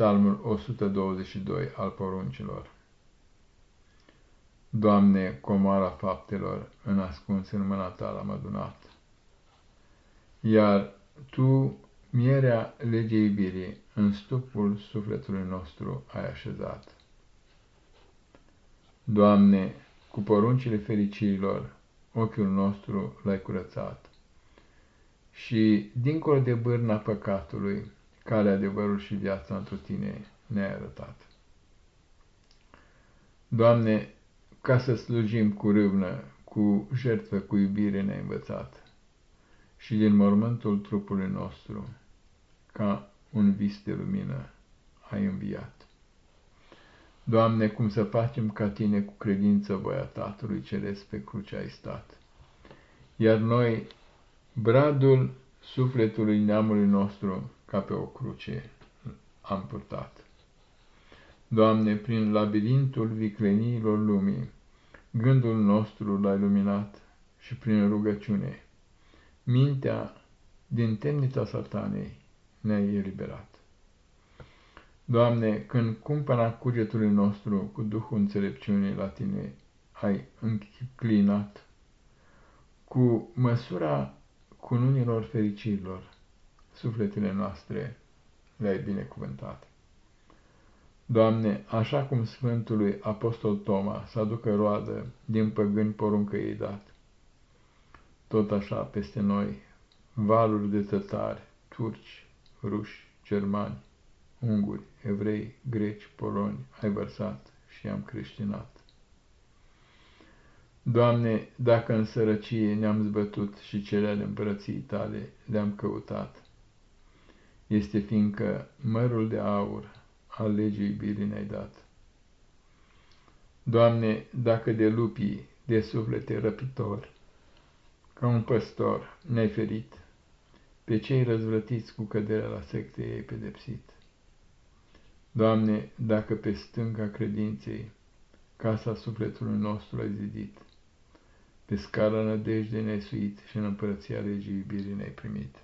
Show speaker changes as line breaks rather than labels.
Psalmul 122 al poruncilor. Doamne, comoara faptelor, în ascuns în mâna ta l-am adunat. Iar Tu, mierea legei iubirii, în stupul sufletului nostru ai așezat. Doamne, cu poruncile fericirilor, ochiul nostru l-ai curățat. Și, dincolo de bârna păcatului, calea, adevărul și viața într tine ne-ai arătat. Doamne, ca să slujim cu râvnă, cu jertfă, cu iubire ne-ai învățat și din mormântul trupului nostru, ca un vis de lumină, ai înviat. Doamne, cum să facem ca Tine cu credință voia Tatălui Ceresc pe cruce ai stat, iar noi, bradul sufletului neamului nostru, ca pe o cruce am purtat. Doamne, prin labirintul vicleniilor lumii, gândul nostru l-ai luminat și prin rugăciune, mintea din temnița satanei ne-ai eliberat. Doamne, când cumpăna cugetului nostru cu Duhul înțelepciunii la Tine ai înclinat, cu măsura cununilor fericirilor, sufletele noastre le-ai binecuvântat. Doamne, așa cum Sfântului Apostol Toma să aducă roadă din păgâni poruncă ei dat, tot așa peste noi, valuri de tătari, turci, ruși, germani, unguri, evrei, greci, poloni, ai vărsat și am creștinat. Doamne, dacă în sărăcie ne-am zbătut și cele ale împărăției tale le-am căutat, este fiindcă mărul de aur al legii iubirii ne-ai dat. Doamne, dacă de lupii, de suflete răpitor, ca un păstor ne-ai ferit, pe cei răzvrătiți cu căderea la secte ei pedepsit. Doamne, dacă pe stânga credinței, casa sufletului nostru ai zidit, pe scara nădejdei ne-ai suit și în împărăția legii iubirii ne-ai primit.